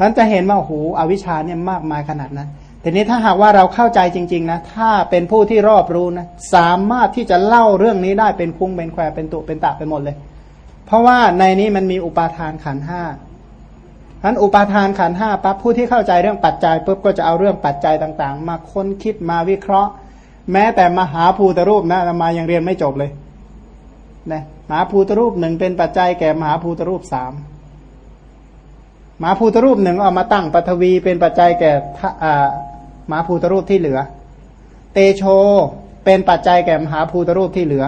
นั้นจะเห็นว่าโอ้โหอวิชชาเนี่ยมากมายขนาดนั้นทีนี้ถ้าหากว่าเราเข้าใจจริง ๆนะถ้าเป็นผู้ที่รอบรู้นะสามารถที่จะเล่าเรื่องนี้ได้เป็นคุ้งเป็นแควเป็นตุเป็นตะไปหมดเลย เพราะว่าในนี้มันมีอุปาทานขันห้าฉะนั้นอุปาทานขันห้าปั๊บผู้ที่เข้าใจเรื่องปัจจัยปุ๊บก็จะเอาเรื่องปัจจัยต่างๆ มาค้นคิดมาวิเคราะห์ แม้แต่มหาภูตรูปนะมายังเรียนไม่จบเลยนะมหาภูตรูปหนึ่งเป็นปัจจัยแก่มหาภูตรูปสาม มหาภูตรูปหนึ่งเอามาตั้งปฐวีเป็นปัจจัยแก่มหาภูตรูปที่เหลือ เตโชเป็นปัจจัยแก่มหาภูตรูปที่เหลือ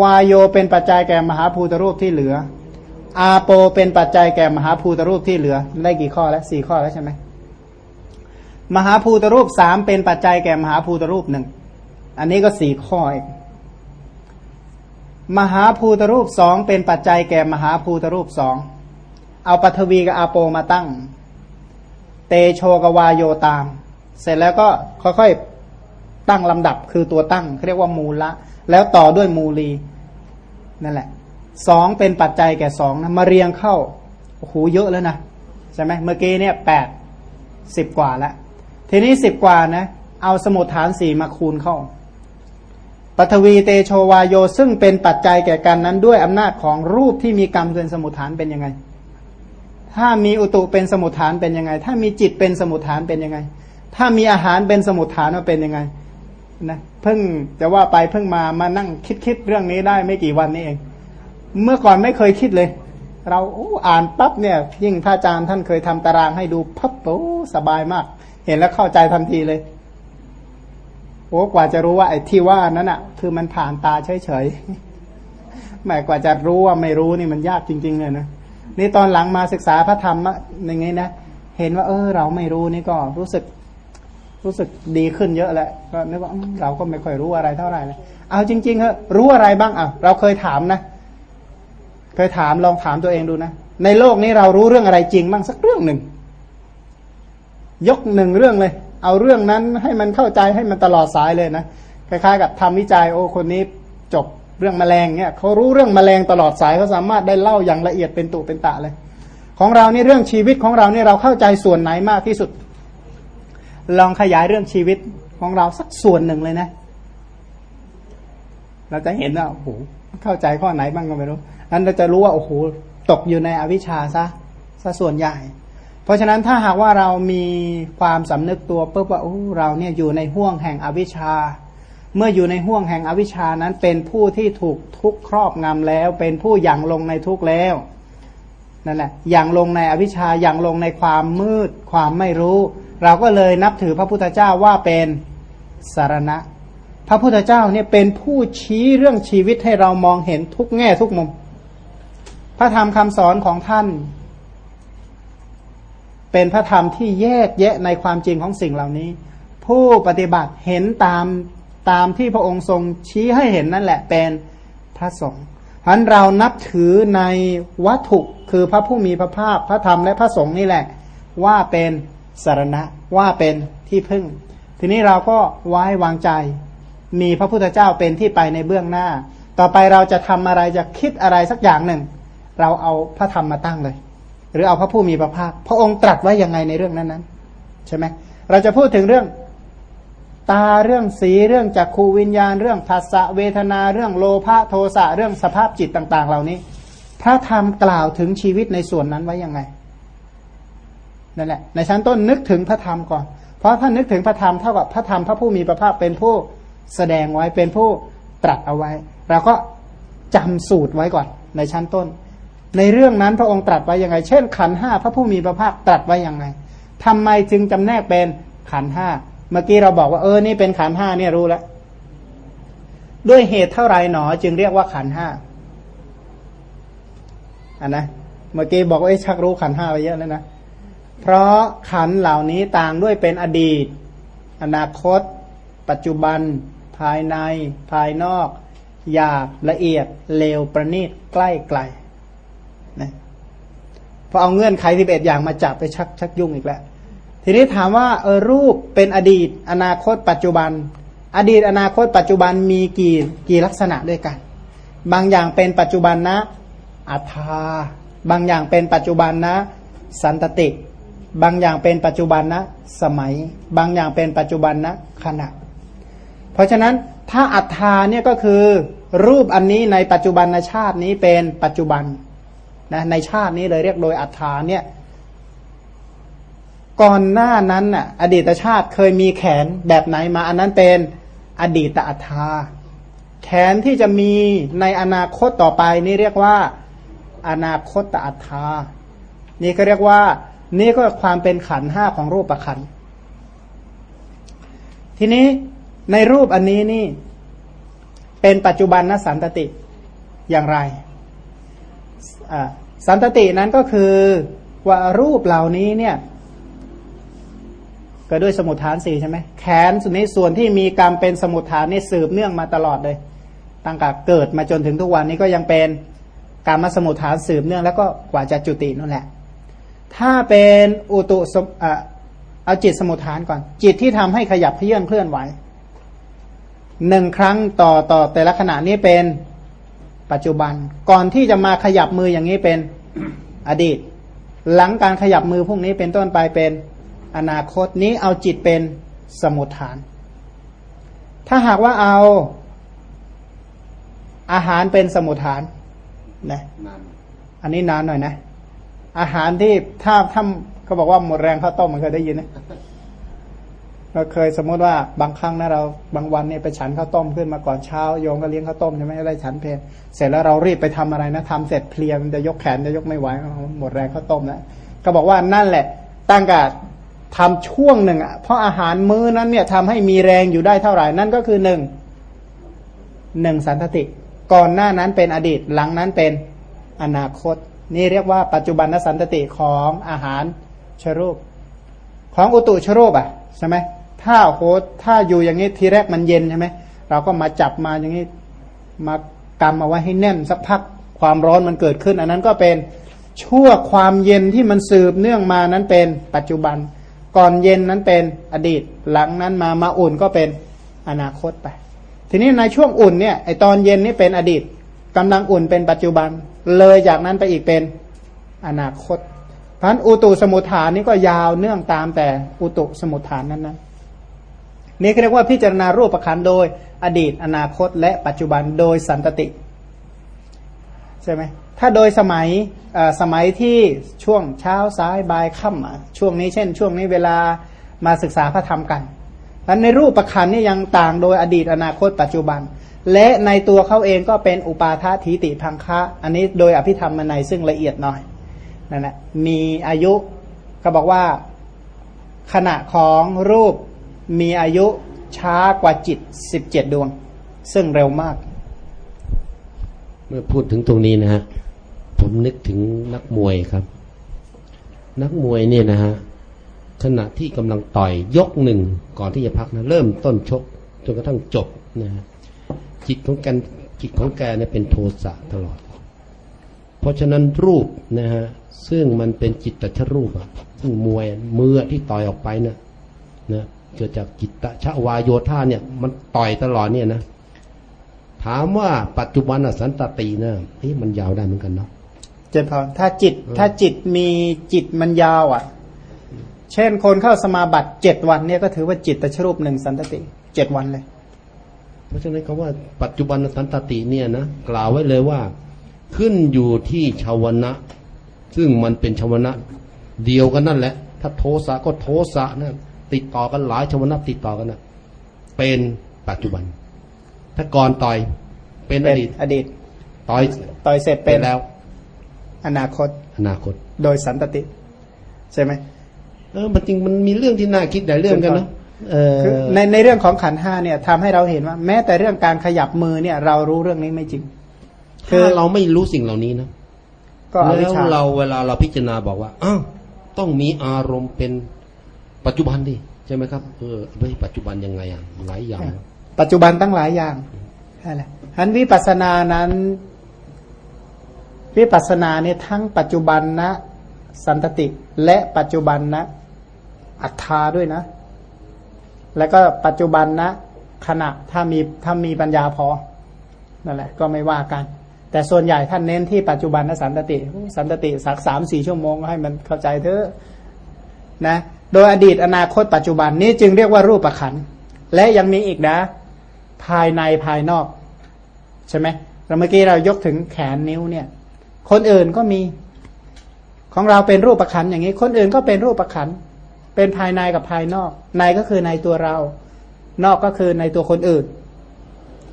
วายโยเป็นปัจจัยแก่มหาภูตรูปที่เหลือ อาโปเป็นปัจจัยแก่มหาภูตรูปที่เหลือ ได้กี่ข้อแล้วสี่ข้อแล้วใช่ไหมมหาภูตรูปสามเป็นปัจจัยแก่มหาภูตรูปหนึ่งอันนี้ก็สี่ข้อเองมหาภูตรูปสองเป็นปัจจัยแก่มหาภูตรูปสอง เอาปัทวีกับอาโปมาตั้ง เตโชกวาโยตาม เสร็จแล้วก็ค่อยๆตั้งลำดับคือตัวตั้งเรียกว่ามูละ แล้วต่อด้วยมูลีนั่นแหละสองเป็นปัจจัยแก่สองนะมาเรียงเข้าโอ้โหเยอะแล้วนะใช่ไหมเมื่อกี้เนี่ยแปดสิบกว่าแล้ว ทีนี้สิบกว่านะเอาสมุดฐานสี่มาคูณเข้าปฐวีเตโชวาโยซึ่งเป็นปัจจัยแก่กันนั้นด้วยอำนาจของรูปที่มีกรรมเป็นสมุทฐานเป็นยังไง ถ้ามีอุตุเป็นสมุทฐานเป็นยังไง ถ้ามีจิตเป็นสมุทฐานเป็นยังไง ถ้ามีอาหารเป็นสมุทฐานว่าเป็นยังไงนะเพิ่งจะว่าไปเพิ่งมามานั่งคิดคิดเรื่องนี้ได้ไม่กี่วันนี้เอง เมื่อก่อนไม่เคยคิดเลย เราอ่านปั๊บเนี่ย ยิ่งท่าอาจารย์ท่านเคยทำตารางให้ดูพับโอ้สบายมาก เห็นแล้วเข้าใจทันทีเลยโอ้กว่าจะรู้ว่าไอ้ที่ว่านั้นอะ คือมันผ่านตาเฉยๆแม่กว่าจะรู้ว่าไม่รู้นี่มันยากจริง ๆ เลยนะ นี่ตอนหลังมาศึกษาพระธรรมอย่างงี้นะเห็นว่า เออ เราไม่รู้นี่ก็รู้สึก รู้สึกดีขึ้นเยอะแหละก็นึกว่าเราก็ไม่ค่อยรู้อะไรเท่าไหร่เลยเอาจริงๆเถอะรู้อะไรบ้างอะเราเคยถามนะ เคยถามลองถามตัวเองดูนะในโลกนี้เรารู้เรื่องอะไรจริงบ้างสักเรื่องหนึ่งยกหนึ่งเรื่องเลย เอาเรื่องนั้นให้มันเข้าใจให้มันตลอดสายเลยนะคล้ายๆ กับทำวิจัยโอ้คนนี้จบ เรื่องแมลงเนี่ยเขารู้เรื่องแมลงตลอดสายเขาสามารถได้เล่าอย่างละเอียดเป็นตุเป็นตะเลย ของเรานี่เรื่องชีวิตของเราเนี่ยเราเข้าใจส่วนไหนมากที่สุด ลองขยายเรื่องชีวิตของเราสักส่วนหนึ่งเลยนะ เราจะเห็นว่าโอ้โหเข้าใจข้อไหนบ้างก็ไม่รู้นั้นเราจะรู้ว่าโอ้โหตกอยู่ในอวิชชาซะซะส่วนใหญ่ เพราะฉะนั้นถ้าหากว่าเรามีความสำนึกตัวปุ๊บว่าเราเนี่ยอยู่ในห่วงแห่งอวิชชา เมื่ออยู่ในห่วงแห่งอวิชชานั้นเป็นผู้ที่ถูกทุกครอบงำแล้ว เป็นผู้อยังลงในทุกแล้วนั่นแหละอยังลงในอวิชชาอยังลงในความมืด ความไม่รู้ เราก็เลยนับถือพระพุทธเจ้าว่าเป็นสารณะ พระพุทธเจ้าเนี่ยเป็นผู้ชี้เรื่องชีวิตให้เรามองเห็นทุกแง่ทุกมุม พระธรรมคำสอนของท่าน เป็นพระธรรมที่แยกแยะในความจริงของสิ่งเหล่านี้ ผู้ปฏิบัติเห็นตาม ตามที่พระองค์ทรงชี้ให้เห็นนั่นแหละเป็นพระสงฆ์ฉะนั้นเรานับถือในวัตถุคือพระผู้มีพระภาคพระธรรมและพระสงฆ์นี่แหละ ว่าเป็นสารณะว่าเป็นที่พึ่ง ทีนี้เราก็ไว้วางใจ มีพระพุทธเจ้าเป็นที่ไปในเบื้องหน้า ต่อไปเราจะทำอะไรจะคิดอะไรสักอย่างหนึ่ง เราเอาพระธรรมมาตั้งเลย หรือเอาพระผู้มีพระภาค พระองค์ตรัสไว้ยังไงในเรื่องนั้นนั้นใช่ไหมเราจะพูดถึงเรื่อง ตาเรื่องสีเรื่องจักขูวิญญาณ เรื่องภาษะเวทนาเรื่องโลภะโทสะเรื่องสภาพจิตต่าง ๆ เหล่านี้ พระธรรมกล่าวถึงชีวิตในส่วนนั้นไว้ยังไงนั่นแหละ ในชั้นต้นนึกถึงพระธรรมก่อน เพราะถ้านึกถึงพระธรรมเท่ากับพระธรรมพระผู้มีพระภาคเป็นผู้แสดงไว้เป็นผู้ตรัสเอาไว้เราก็จำสูตรไว้ก่อน ในชั้นต้น ในเรื่องนั้นพระองค์ตรัสไว้ยังไง เช่น ขันห้าพระผู้มีพระภาคตรัสไว้ยังไงทำไมจึงจำแนกเป็นขันห้า เมื่อกี้เราบอกว่าเออนี่เป็นขันห้าเนี่ยรู้แล้วด้วยเหตุเท่าไรหนอ จึงเรียกว่าขันห้าอันนะเมื่อกี้บอกว่าชักรู้ขันห้าไปเยอะแล้วนะเพราะขันเหล่านี้ต่างด้วยเป็นอดีต อนาคต ปัจจุบัน ภายใน ภายนอกหยาบละเอียดเลวประณีตใกล้ไกลนะพอเอาเงื่อนไขที่เอ็ดอย่างมาจับไปชักชักยุ่งอีกแล้ว ทีนี้ถามว่าเออรูปเป็นอดีต อนาคต ปัจจุบัน อดีต อนาคต ปัจจุบันมีกี่กี่ลักษณะด้วยกัน บางอย่างเป็นปัจจุบันนะอัตาบางอย่างเป็นปัจจุบันนะ สันตติ บางอย่างเป็นปัจจุบันนะ สมัย บางอย่างเป็นปัจจุบันนะขณะ เพราะฉะนั้นถ้าอัฏฐาเนี่ยก็คือ รูปอันนี้ในปัจจุบันชาตินี้เป็นปัจจุบันนะในชาตินี้เลยเรียกโดยอัฏฐาเนี่ย ก่อนหน้านั้นน่ะ อดีตชาติเคยมีแขนแบบไหนมา อันนั้นเป็นอดีตอัฏฐาแขนที่จะมีในอนาคตต่อไปนี่เรียกว่า อนาคตอัฏฐานี่ก็เรียกว่า นี่ก็ความเป็นขันห้าของรูปประขัน ทีนี้ในรูปอันนี้นี่ เป็นปัจจุบันนสันตติอย่างไร สันตตินั้นก็คือว่ารูปเหล่านี้เนี่ย ก็ด้วยสมุทฐานสี่ใช่ไหมแขนส่วนนี้ส่วนที่มีกรรมเป็นสมุทฐานนี่สืบเนื่องมาตลอดเลย ตั้งแต่เกิดมาจนถึงทุกวันนี้ก็ยังเป็นกรรมสมุทฐานสืบเนื่องแล้วก็กว่าจะจุตินั่นแหละ ถ้าเป็นอุตุเอาจิตสมุทฐานก่อน จิตที่ทำให้ขยับเลื่อนเคลื่อนไหวหนึ่งครั้งต่อต่อแต่ละขณะนี้เป็นปัจจุบัน ก่อนที่จะมาขยับมืออย่างนี้เป็นอดีต หลังการขยับมือพวกนี้เป็นต้นไปเป็น อนาคตนี้เอาจิตเป็นสมุทฐาน ถ้าหากว่าเอาอาหารเป็นสมุทฐานนะอันนี้นานหน่อยนะ อาหารที่ถ้าถ้าเขาบอกว่าหมดแรงข้าวต้มมันเคยได้ยินนะเราเคยสมมติว่าบางครั้งนะเราบางวันเนี่ยไปฉันข้าวต้มขึ้นมาก่อนเช้าโยงก็เลี้ยงข้าวต้มใช่ไหมได้ฉันเพลเสร็จแล้วเรารีบไปทำอะไรนะทำเสร็จเพลียมันจะยกแขนจะยกไม่ไหวหมดแรงข้าวต้มนะก็บอกว่านั่นแหละตั้งกา ทำช่วงหนึ่งอะเพราะอาหารมื้อนั้นเนี่ยทำให้มีแรงอยู่ได้เท่าไหร่นั่นก็คือหนึ่งหนึ่งสันตติ ก่อนหน้านั้นเป็นอดีตหลังนั้นเป็นอนาคต นี่เรียกว่าปัจจุบันนสันตติของอาหารชรูป ของอุตุชรูปอะใช่ไหมถ้าโหถ้าอยู่อย่างนี้ทีแรกมันเย็นใช่ไหมเราก็มาจับมาอย่างนี้มากำเอาไว้ให้แน่นสักพักความร้อนมันเกิดขึ้น อันนั้นก็เป็นชั่วความเย็นที่มันสืบเนื่องมานั้นเป็นปัจจุบัน ก่อนเย็นนั้นเป็นอดีต หลังนั้นมามาอุ่นก็เป็นอนาคตไป ทีนี้ในช่วงอุ่นเนี่ยไอตอนเย็นนี่เป็นอดีตกำลังอุ่นเป็นปัจจุบัน เลยจากนั้นไปอีกเป็นอนาคตเพราะอุตุสมุทฐานนี่ก็ยาวเนื่องตามแต่อุตุสมุทฐานนั้นนะนี่เรียกว่าพิจารณารูปประคันโดยอดีตอนาคต และปัจจุบันโดยสันตติ ใช่ไหมถ้าโดยสมัยสมัยที่ช่วงเช้าสายบ่ายค่ำช่วงนี้เช่น ช่วงนี้เวลามาศึกษาพระธรรมกันอันในรูปประคันนี่ยังต่างโดยอดีตอนาคตปัจจุบัน และในตัวเขาเองก็เป็นอุปาทถีติพังคะ อันนี้โดยอภิธรรมมาในซึ่งละเอียดหน่อยนั่นแหละมีอายุก็บอกว่าขณะของรูปมีอายุช้ากว่าจิตสิบเจ็ดดวง ซึ่งเร็วมาก เมื่อพูดถึงตรงนี้นะฮะผมนึกถึงนักมวยครับ นักมวยเนี่ยนะฮะขณะที่กำลังต่อยยกหนึ่งก่อนที่จะพักนะเริ่มต้นชกจนกระทั่งจบนะฮะจิตของแกจิตของแกเนี่ยเป็นโทสะตลอด เพราะฉะนั้นรูปนะฮะซึ่งมันเป็นจิตตชรูปอะซึ่งมวยมือที่ต่อยออกไปเนะนะเกิดจากจิตตชวายโยธาเนี่ย มันต่อยตลอดเนี่ยนะ ถามว่าปัจจุบันสันตตินะนี่มันยาวได้เหมือนกันเนาะเจนพอถ้าจิตถ้าจิตมีจิตมันยาวอะ เช่นคนเข้าสมาบัติเจ็ดวันเนี่ยก็ถือว่าจิตตชรูปหนึ่งสันตติเจ็ดวันเลย เพราะฉะนั้นคำว่าปัจจุบันสันตติเนี่ยนะกล่าวไว้เลยว่าขึ้นอยู่ที่ชาวนะ ซึ่งมันเป็นชาวนะ เดียวกันนั่นแหละ ถ้าโทสะก็โทสะนะติดต่อกันหลายชาวนะติดต่อกันนะเป็นปัจจุบัน ถ้าก่อนต่อยเป็นอดีต อดีต ต่อยต่อยเสร็จเป็นแล้ว อนาคต อนาคต โดยสันตติ ใช่ไหมเออมันจริงมันมีเรื่องที่น่าคิดหลายเรื่องกันนะในในเรื่องของขันห้าเนี่ยทำให้เราเห็นว่า แม้แต่เรื่องการขยับมือเนี่ย เรารู้เรื่องนี้ไม่จริง คือเราไม่รู้สิ่งเหล่านี้นะก็แล้วเราเวลาเราพิจารณาบอกว่าอ้าวต้องมีอารมณ์เป็นปัจจุบันดิใช่ไหมครับเออเฮ้ยปัจจุบันยังไงอะหลายอย่าง ปัจจุบันตั้งหลายอย่างใช่แหละฮันวิปัสสนานั้น วิปัสสนาเนี่ยทั้งปัจจุบันนะสันตติและปัจจุบันนะอัตตาด้วยนะ แล้วก็ปัจจุบันนะขณะถ้ามีถ้ามีปัญญาพอนั่นแหละ ก็ไม่ว่ากัน แต่ส่วนใหญ่ท่านเน้นที่ปัจจุบันนะสันตติ สันตติสักสามสี่ชั่วโมงให้มันเข้าใจเถอะนะ โดยอดีตอนาคตปัจจุบันนี้จึงเรียกว่ารูปประขันและยังมีอีกนะ ภายในภายนอก ใช่ไหมเราเมื่อกี้เรายกถึงแขนนิ้วเนี่ย คนอื่นก็มี ของเราเป็นรูปประขันอย่างนี้ คนอื่นก็เป็นรูปประขันเป็นภายในกับภายนอก ในก็คือในตัวเรา นอกก็คือในตัวคนอื่น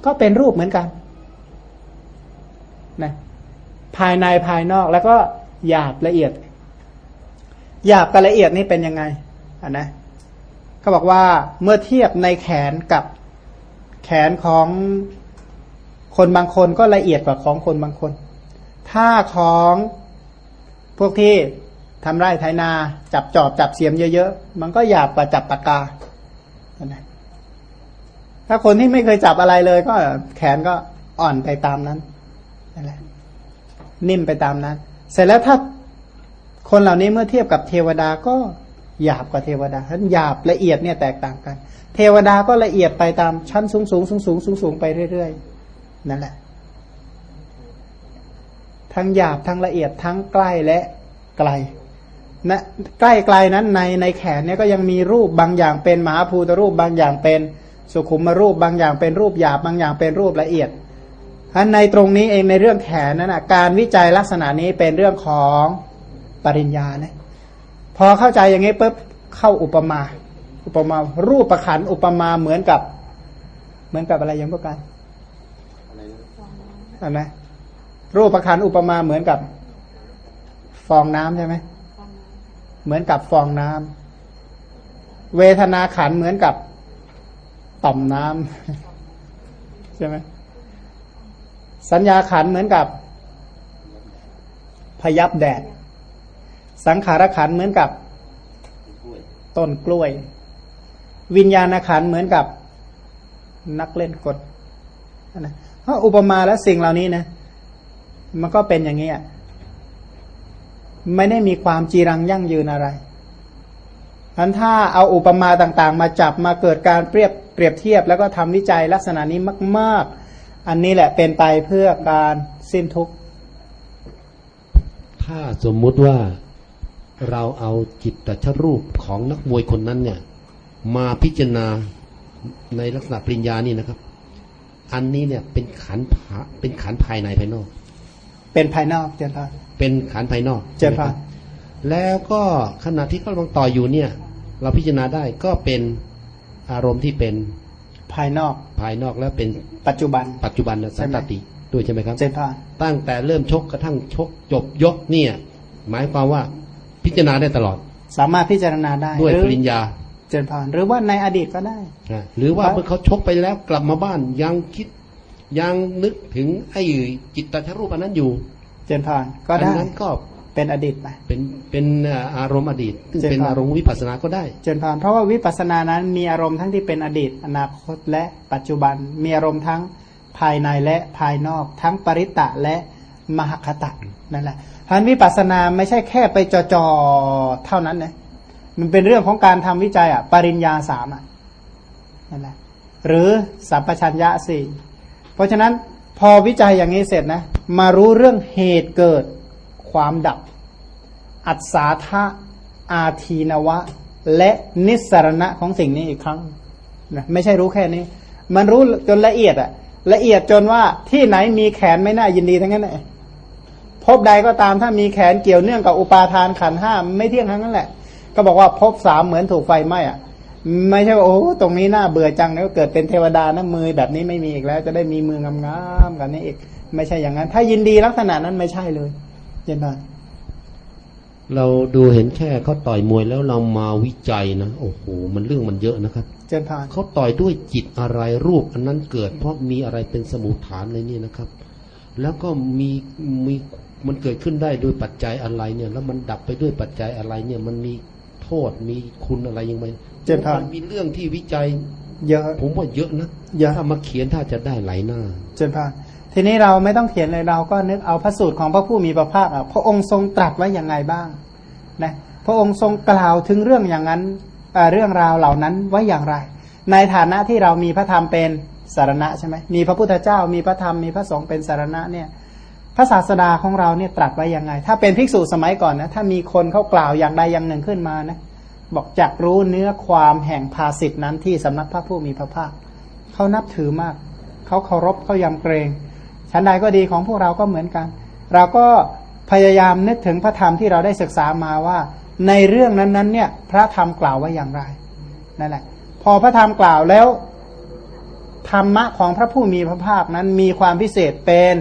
ก็เป็นรูปเหมือนกันนะภายในภายนอกแล้วก็หยาบละเอียดหยาบกับละเอียดนี่เป็นยังไงอะนะเขาบอกว่าเมื่อเทียบในแขนกับ แขนของคนบางคนก็ละเอียดกว่าของคนบางคน ถ้าของพวกที่ทำไร่ไถนา จับจอบจับเสียมเยอะๆ มันก็หยาบกว่าจับปากกา ถ้าคนที่ไม่เคยจับอะไรเลยก็แขนก็อ่อนไปตามนั้นนั่นแหละนิ่มไปตามนั้น เสร็จแล้วถ้าคนเหล่านี้เมื่อเทียบกับเทวดาก็ หยาบกว่าเทวดาทั้นหยาบละเอียดเนี่ยแตกต่างกัน เทวดาก็ละเอียดไปตามชั้นสูงสูงสูงสูงสูงสูงไปเรื่อยๆนั่นแหละ ทั้งหยาบทั้งละเอียดทั้งใกล้และไกลนะใกล้ไกลนั้นในในแขนเนี่ยก็ยังมีรูปบางอย่างเป็นมหาภูตรูปบางอย่างเป็นสุขุมรูปบางอย่างเป็นรูปหยาบบางอย่างเป็นรูปละเอียดอันในตรงนี้เองในเรื่องแขนนั้นนะการวิจัยลักษณะนี้เป็นเรื่องของปริญญานะ พอเข้าใจอย่างนี้ปุ๊บเข้าอุปมา อุปมารูปประขันอุปมาเหมือนกับ เหมือนกับอะไรยังพวกกันอะไรนะรูปประขันอุปมาเหมือนกับ ฟองน้ำใช่ไหมเหมือนกับฟองน้ำเวทนาขันเหมือนกับต่อมน้ำใช่ไหมสัญญาขันเหมือนกับ พยับแดด สังขารขันเหมือนกับต้นกล้วย วิญญาณขันเหมือนกับนักเล่นกดนะเพราะอุปมาและสิ่งเหล่านี้นะ มันก็เป็นอย่างนี้ไม่ได้มีความจีรังยั่งยืนอะไรทันถ้าเอาอุปมาต่างๆ มาจับมาเกิดการเปรียบเปรียบเทียบ แล้วก็ทำวิจัยลักษณะนี้มาก ๆ อันนี้แหละเป็นไปเพื่อการสิ้นทุกข์ ถ้าสมมุติว่า เราเอาจิตตชรูปของนักมวยคนนั้นเนี่ย มาพิจารณาในลักษณะปริญญานี่นะครับ อันนี้เนี่ยเป็นขันเป็นขันภายในภายนอก เป็นภายนอกเจนพานเป็นขันภายนอกเจนพานแล้วก็ขณะที่เขากำลังต่ออยู่เนี่ย เราพิจารณาได้ก็เป็นอารมณ์ที่เป็นภายนอกภายนอกแล้วเป็นปัจจุบัน ปัจจุบันสันตติด้วยใช่ไหมครับเจนพานตั้งแต่เริ่มชกกระทั่งชกจบยกเนี่ย หมายความว่า พิจารณาได้ตลอด สามารถพิจารณาได้ด้วยปริญญาเจนพานหรือว่าในอดีตก็ได้หรือว่าเมื่อเขาชกไปแล้วกลับมาบ้านยังคิดยังนึกถึงไอ้จิตตชรูปอันนั้นอยู่ เจนพานก็ได้อันนั้นก็เป็นอดีตไปเป็นเป็นอารมณ์อดีตซึ่งเป็นอารมณ์วิปัสสนาก็ได้ เจนพานเพราะว่าวิปัสสนานั้นมีอารมณ์ทั้งที่เป็นอดีต อนาคตและปัจจุบันมีอารมณ์ทั้งภายในและภายนอก ทั้งปริตะและมหคตะนั่นแหละ พันวิปัสสนาไม่ใช่แค่ไปจอจอเท่านั้นนะมันเป็นเรื่องของการทำวิจัยอะ ปริญญาสามอะนั่นแหละหรือสัมปชัญญะสี่เพราะฉะนั้นพอวิจัยอย่างนี้เสร็จนะ มารู้เรื่องเหตุเกิดความดับ อัศาธาอาทีนวะ และนิสรณะของสิ่งนี้อีกครั้งนะไม่ใช่รู้แค่นี้ มันรู้จนละเอียดอะ ละเอียดจนว่าที่ไหนมีแขนไม่น่ายินดีทั้งนั้นเลย พบใดก็ตามถ้ามีแขนเกี่ยวเนื่องกับอุปาทานขันห้าไม่เที่ยงทั้งนั้นแหละ ก็บอกว่าพบสามเหมือนถูกไฟไหม้อะไม่ใช่ว่าโอ้ตรงนี้น่าเบื่อจังแล้วเกิดเป็นเทวดานะมือแบบนี้ไม่มีอีกแล้ว จะได้มีมืองามๆกันนี่อีกไม่ใช่อย่างนั้น ถ้ายินดีลักษณะนั้นไม่ใช่เลยเจนพานเราดูเห็นแค่เขาต่อยมวยแล้วเรามาวิจัยนะโอ้โหมันเรื่องมันเยอะนะครับเจนพานเขาต่อยด้วยจิตอะไรรูปอันนั้นเกิด เพราะมีอะไรเป็นสมุทฐานในนี้นะครับ แล้วก็มีมี มันเกิดขึ้นได้โดยปัจจัยอะไรเนี่ย แล้วมันดับไปด้วยปัจจัยอะไรเนี่ย มันมีโทษมีคุณอะไรยังไงเจนพานมีเรื่องที่วิจัย เยอะ ผมว่าเยอะนะเยอะถ้ามาเขียนถ้าจะได้หลายหน้า เจนพานทีนี้เราไม่ต้องเขียนเลยเราก็นึกเอาพระสูตรของพระผู้มีพระภาคพระองค์ทรงตรัสไว้อย่างไงบ้างนะพระองค์ทรงกล่าวถึงเรื่องอย่างนั้นเรื่องราวเหล่านั้นไว้อย่างไร ในฐานะที่เรามีพระธรรมเป็นสารณะใช่ไหมมีพระพุทธเจ้ามีพระธรรมมีพระสงฆ์เป็นสารณะเนี่ย พระศาสดาของเราเนี่ยตรัสไว้ยังไง ถ้าเป็นภิกษุสมัยก่อนนะถ้ามีคนเขากล่าวอย่างใดอย่างหนึ่งขึ้นมานะบอกจักรู้เนื้อความแห่งภาสิทนั้นที่สำนักพระผู้มีพระภาคเขานับถือมากเขาเคารพเขายำเกรงชั้นใดก็ดีของพวกเราก็เหมือนกัน เราก็พยายามนึกถึงพระธรรมที่เราได้ศึกษามาว่า ในเรื่องนั้นๆเนี่ยพระธรรมกล่าวไว้อย่างไรนั่นแหละ พอพระธรรมกล่าวแล้วธรรมะของพระผู้มีพระภาคนั้นมีความพิเศษเป็น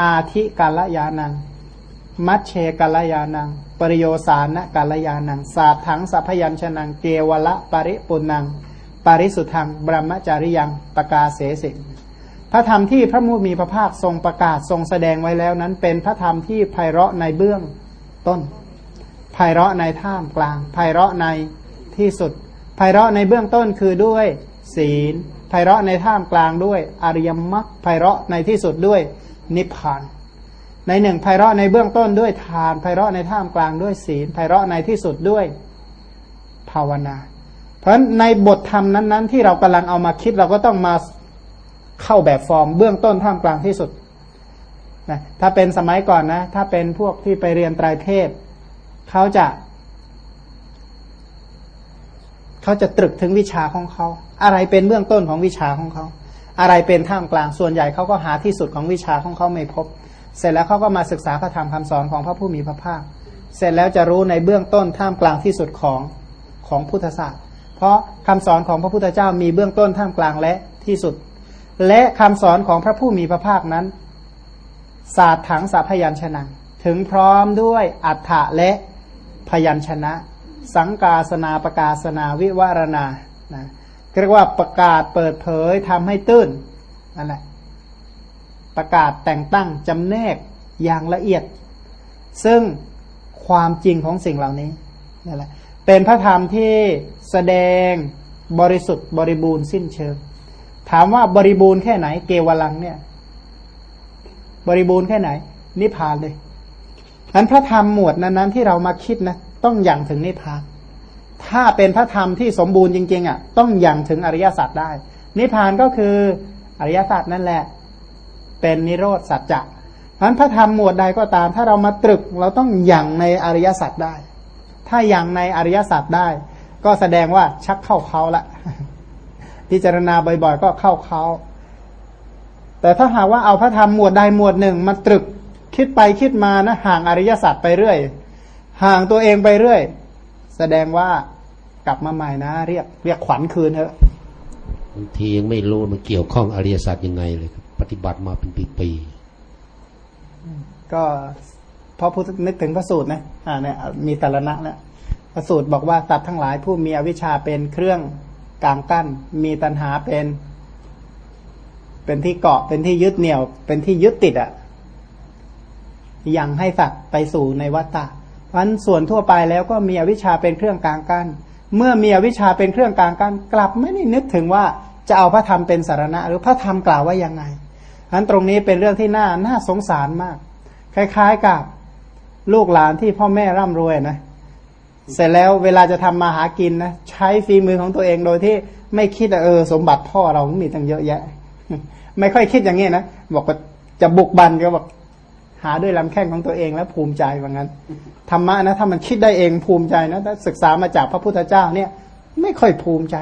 อาทิกาลยานัง มัชเชกาลยานัง ปริโยสานะกาลยานัง สาถังสัพยัญชนะเกวละปริปุนัง ปริสุทธังบรมจาริยังปกาเสสิพระธรรมที่พระมูมีพระภาคทรงประกาศทรงแสดงไว้แล้วนั้น เป็นพระธรรมที่ไพเราะในเบื้องต้นไพเราะในท่ามกลางไพเราะในที่สุดไพเราะในเบื้องต้นคือด้วยศีลไพเราะในท่ามกลางด้วยอริยมรรคไพเราะในที่สุดด้วย นิพพาน ในหนึ่งไพเราะในเบื้องต้นด้วยทานไพเราะในท่ามกลางด้วยศีลไพเราะในที่สุดด้วยภาวนา เพราะในบทธรรมนั้นๆ ที่เรากำลังเอามาคิดเราก็ต้องมาเข้าแบบฟอร์ม เบื้องต้นท่ามกลางที่สุดนะถ้าเป็นสมัยก่อนนะ ถ้าเป็นพวกที่ไปเรียนไตรเทพเขาจะ เขาจะตรึกถึงวิชาของเขา อะไรเป็นเบื้องต้นของวิชาของเขา อะไรเป็นท่ามกลางส่วนใหญ่เขาก็หาที่สุดของวิชาของเขาไม่พบ เสร็จแล้วเขาก็มาศึกษาพระธรรมคำสอนของพระผู้มีพระภาค เสร็จแล้วจะรู้ในเบื้องต้นท่ามกลางที่สุดของของพุทธศาสตร์ เพราะคำสอนของพระพุทธเจ้ามีเบื้องต้นท่ามกลางและที่สุด และคำสอนของพระผู้มีพระภาคนั้น ศาสตร์ถังสัพยัญชนะถึงพร้อมด้วยอัฏฐะและพยัญชนะ สังกาสนาประกาศนาวิวารณานะ เรียกว่าประกาศเปิดเผยทำให้ตื้นนั่นแหละประกาศแต่งตั้งจำแนกอย่างละเอียด ซึ่งความจริงของสิ่งเหล่านี้นั่นแหละเป็นพระธรรมที่แสดงบริสุทธิ์บริบูรณ์สิ้นเชิง ถามว่าบริบูรณ์แค่ไหน เกวลังเนี่ย บริบูรณ์แค่ไหน นิพพานเลยนั้นพระธรรมหมวดนั้นๆที่เรามาคิดนะต้องอย่างถึงนิพพาน ถ้าเป็นพระธรรมที่สมบูรณ์จริงๆอะต้องอย่างถึงอริยสัจได้ นิพพานก็คืออริยสัจนั่นแหละ เป็นนิโรธสัจจะเพราะพระธรรมหมวดใดก็ตาม ถ้าเรามาตรึกเราต้องอย่างในอริยสัจได้ ถ้าอย่างในอริยสัจได้ ก็แสดงว่าชักเข้าเขาละพิจารณาบ่อยๆ ก็เข้าเขาแต่ถ้าหากว่าเอาพระธรรมหมวดใดหมวดหนึ่งมาตรึกคิดไปคิดมานะห่างอริยสัจไปเรื่อย ห่างตัวเองไปเรื่อย แสดงว่า กลับมาใหม่นะ เรียกเรียกขวัญคืนเถอะบางทียังไม่รู้มันเกี่ยวข้องอริยสัจยังไงเลยปฏิบัติมาเป็นปีๆก็พอพูดนึกถึงพระสูตรนะอ่าเนี่ยมีตรณะแล้วพระสูตรบอกว่าสัตว์ทั้งหลายผู้มีอวิชชาเป็นเครื่องกลางกั้น มีตัณหาเป็น เป็นที่เกาะเป็นที่ยึดเหนี่ยว เป็นที่ยึดติดอะ่ะยังให้สัตว์ไปสู่ในวัฏฏะพันส่วนทั่วไปแล้วก็มีอวิชชาเป็นเครื่องกลางกัน้น เมื่อมีอวิชชาเป็นเครื่องกลางกันกลับไม่ได้นึกถึงว่าจะเอาพระธรรมเป็นสารณะ หรือพระธรรมกล่าวว่ายังไงอันตรงนี้เป็นเรื่องที่น่าน่าสงสารมาก คล้าย ๆกับลูกหลานที่พ่อแม่ร่ำรวยนะ เสร็จแล้วเวลาจะทำมาหากินนะใช้ฝีมือของตัวเองโดยที่ไม่คิดเออสมบัติพ่อเรามีตั้งเยอะแยะ ไม่ค่อยคิดอย่างนี้นะบอกว่าจะบุกบันก็บอก หาด้วยลำแข้งของตัวเองแล้วภูมิใจว่างั้นธรรมะนะถ้ามันคิดได้เองภูมิใจนะถ้าศึกษามาจากพระพุทธเจ้าเนี่ย ไม่ค่อยภูมิใจ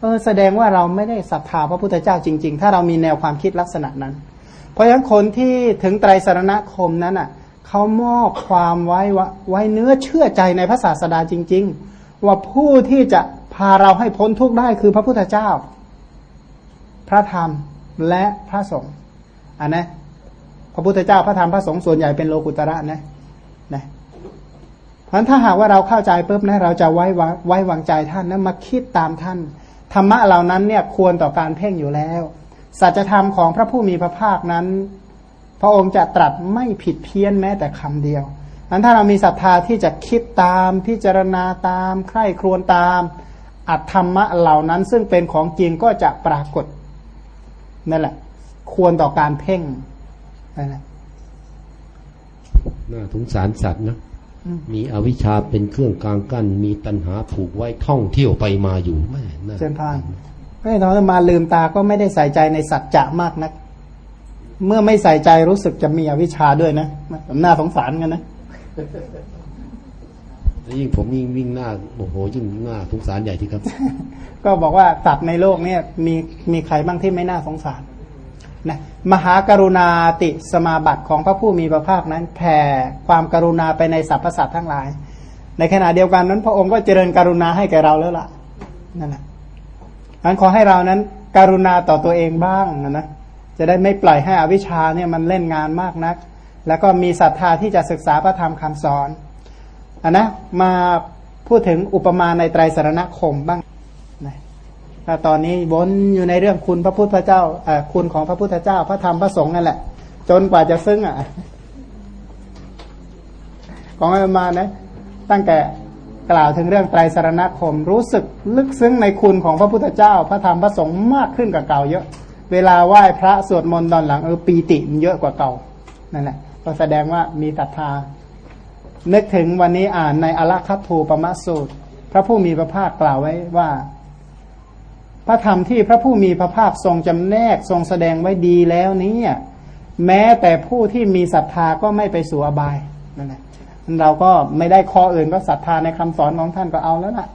เออแสดงว่าเราไม่ได้ศรัทธาพระพุทธเจ้าจริง ๆ ถ้าเรามีแนวความคิดลักษณะนั้น เพราะฉะนั้นคนที่ถึงไตรสารณคมนั้นอะเขามอบความไว้ไว้เนื้อเชื่อใจในพระศาสดาจริง ๆ ว่าผู้ที่จะพาเราให้พ้นทุกข์ได้คือพระพุทธเจ้า พระธรรมและพระสงฆ์อันนะ พระพุทธเจ้าพระธรรมพระสงฆ์ส่วนใหญ่เป็นโลกุตระนะนะเพราะถ้าหากว่าเราเข้าใจปุ๊บนะเราจะไว้ไว้วางใจท่านนะมาคิดตามท่านธรรมะเหล่านั้นเนี่ยควรต่อการเพ่งอยู่แล้ว สัจธรรมของพระผู้มีพระภาคนั้น พระองค์จะตรัสไม่ผิดเพี้ยนแม้แต่คำเดียวนั้นถ้าเรามีศรัทธาที่จะคิดตามพิจารณาตาม ใคร่ครวญตาม อัตธรรมะเหล่านั้น ซึ่งเป็นของจริงก็จะปรากฏนั่นแหละ ควรต่อการเพ่ง นั่นแหละน่าสงสารสัตว์นะมีอวิชชาเป็นเครื่องกลางกั้น มีตัณหาผูกไว้ท่องเที่ยวไปมาอยู่แม่เจนพานไม่ตอนมาลืมตาก็ไม่ได้ใส่ใจในสัจจะมากนัก เมื่อไม่ใส่ใจรู้สึกจะมีอวิชชาด้วยนะน่าสงสารกันนะแล้วยิ่งผมยิ่งวิ่งหน้าโอ้โหยิ่งหน้าสงสารใหญ่ที่ครับ ก็บอกว่าสัตว์ในโลกเนี่ย มีมีใครบ้างที่ไม่น่าสงสาร นะมหากรุณาติสมาบัติของพระผู้มีพระภาคนั้นแผ่ความกรุณาไปในสรรพสัตว์ทั้งหลาย ในขณะเดียวกันนั้น พระองค์ก็เจริญกรุณาให้แก่เราแล้วล่ะนั่นแหละนั้นขอให้เรานั้น กรุณาต่อตัวเองบ้างนะนะจะได้ไม่ปล่อยให้อวิชชาเนี่ยมันเล่นงานมากนัก แล้วก็มีศรัทธาที่จะศึกษาพระธรรมคำสอนอันนะมาพูดถึงอุปมาในไตรสรณคมบ้าง ถ้าตอนนี้วนอยู่ในเรื่องคุณพระพุทธเจ้าคุณของพระพุทธเจ้า พระธรรมพระสงฆ์นั่นแหละ จนกว่าจะซึ้งอะ ของอามานะ ตั้งแต่กล่าวถึงเรื่องไตรสารณคม รู้สึกลึกซึ้งในคุณของพระพุทธเจ้า พระธรรมพระสงฆ์มากขึ้นกว่าเก่าเยอะ เวลาไหว้พระสวดมนต์ตอนหลังเออปีติมันเยอะกว่าเก่านั่นแหละก็แสดงว่ามีศรัทธา นึกถึงวันนี้อ่านในอลคัตทูปมะสูตร พระผู้มีพระภาคกล่าวไว้ว่า พระธรรมที่พระผู้มีพระภาคทรงจำแนกทรงแสดงไว้ดีแล้วนี้แม้แต่ผู้ที่มีศรัทธาก็ไม่ไปสู่อบายนั่นแหละเราก็ไม่ได้ข้ออื่นก็ศรัทธาในคำสอนของท่านก็เอาแล้วล่ะ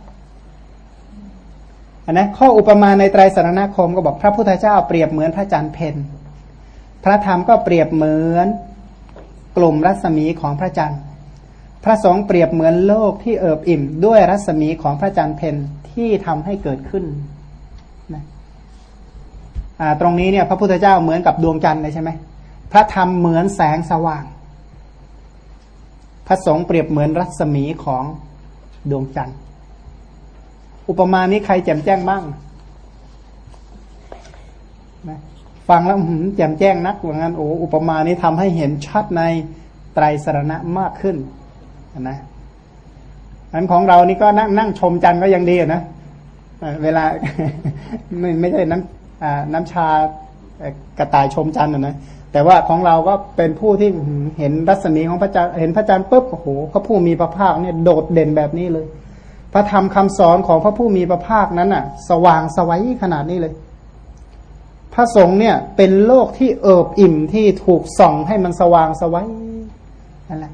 นนะข้ออุปมาในไตรสรณคมก็บอกพระพุทธเจ้าเปรียบเหมือนพระจันทร์เพนพระธรรมก็เปรียบเหมือนกลุ่มรัศมีของพระจันทร์ พระสงฆ์เปรียบเหมือนโลกที่เอิบอิ่ม ด้วยรัศมีของพระจันทร์เพนที่ทำให้เกิดขึ้น ตรงนี้เนี่ยพระพุทธเจ้าเหมือนกับดวงจันทร์เลยใช่ไหมพระธรรมเหมือนแสงสว่าง พระสงฆ์เปรียบเหมือนรัศมีของดวงจันทร์ อุปมานี้ใครแจ่มแจ้งบ้างนะฟังแล้วแจ่มแจ้งนักว่างั้นโอ้อุปมานี้ทำให้เห็นชัดในไตรสรณะมากขึ้นนะอันของเรานี่ก็นั่งนั่งชมจันก็ยังดีนะเวลาไม่ไม่ใช่น้ำ น้ำชากระต่ายชมจันนะแต่ว่าของเราก็เป็นผู้ที่เห็นรัศมีของพระจันทร์เห็นพระจันทร์ปุ๊บโอ้โหพระผู้มีพระภาคเนี่ยโดดเด่นแบบนี้เลย พระธรรมคำสอนของพระผู้มีพระภาคนั้นอะ สว่างสวัยขนาดนี้เลย พระสงฆ์เนี่ยเป็นโลกที่เอิบอิ่มที่ถูกส่องให้มันสว่างสวัยนั่นแหละ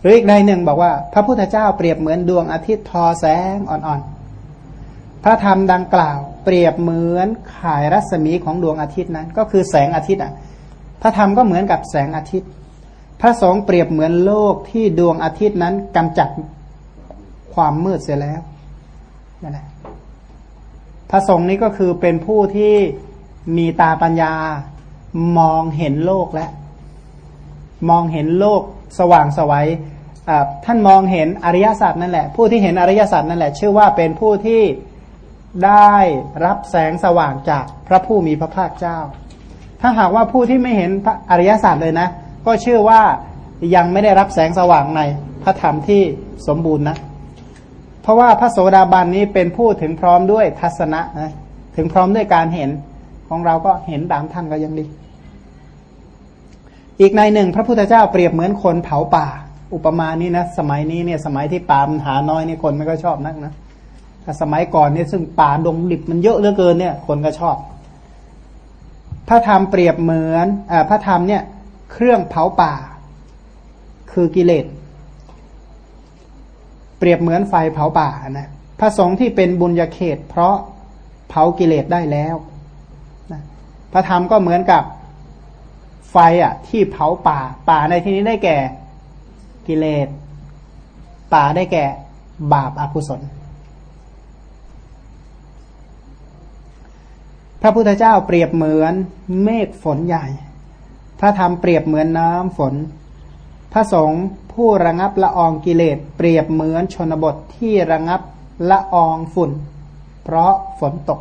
หรืออีกในหนึ่งบอกว่า พระพุทธเจ้าเปรียบเหมือนดวงอาทิตย์ทอแสงอ่อนๆพระธรรมดังกล่าว เปรียบเหมือนข่ายรัศมีของดวงอาทิตย์นั้น ก็คือแสงอาทิตย์อะพระธรรมก็เหมือนกับแสงอาทิตย์ พระสงฆ์เปรียบเหมือนโลกที่ดวงอาทิตย์นั้นกำจัดความมืดเสียแล้วนั่นแหละพระสงฆ์นี้ก็คือเป็นผู้ที่มีตาปัญญามองเห็นโลกและ มองเห็นโลกสว่างสวัยท่านมองเห็นอริยสัจนั่นแหละ ผู้ที่เห็นอริยสัจนั่นแหละ ชื่อว่าเป็นผู้ที่ ได้รับแสงสว่างจากพระผู้มีพระภาคเจ้า ถ้าหากว่าผู้ที่ไม่เห็นอริยสัจเลยนะ ก็ชื่อว่ายังไม่ได้รับแสงสว่างในพระธรรมที่สมบูรณ์นะ เพราะว่าพระโสดาบันนี้เป็นผู้ถึงพร้อมด้วยทัศนะนะถึงพร้อมด้วยการเห็นของเราก็เห็นตามท่านก็ยังดี อีกในหนึ่ง พระพุทธเจ้าเปรียบเหมือนคนเผาป่า อุปมานี้นะ สมัยนี้เนี่ยสมัยที่ป่ามันหาน้อยนี่คนไม่ก็ชอบนักนะ สมัยก่อนเนี่ยซึ่งป่าดงดิบมันเยอะเหลือเกินเนี่ย คนก็ชอบ พระธรรมเปรียบเหมือนอพระธรรมเนี่ย เครื่องเผาป่า คือกิเลสเปรียบเหมือนไฟเผาป่านะพระสงฆ์ที่เป็นบุญญาเขต เพราะเผากิเลสได้แล้วนะพระธรรมก็เหมือนกับไฟอะ ที่เผาป่า ป่าในที่นี้ได้แก่กิเลสป่าได้แก่บาปอากุศล พระพุทธเจ้าเปรียบเหมือนเมฆฝนใหญ่ พระธรรมเปรียบเหมือนน้ำฝน พระสงฆ์ผู้ระงับละอองกิเลสเปรียบเหมือนชนบทที่ระงับละอองฝุ่น เพราะฝนตก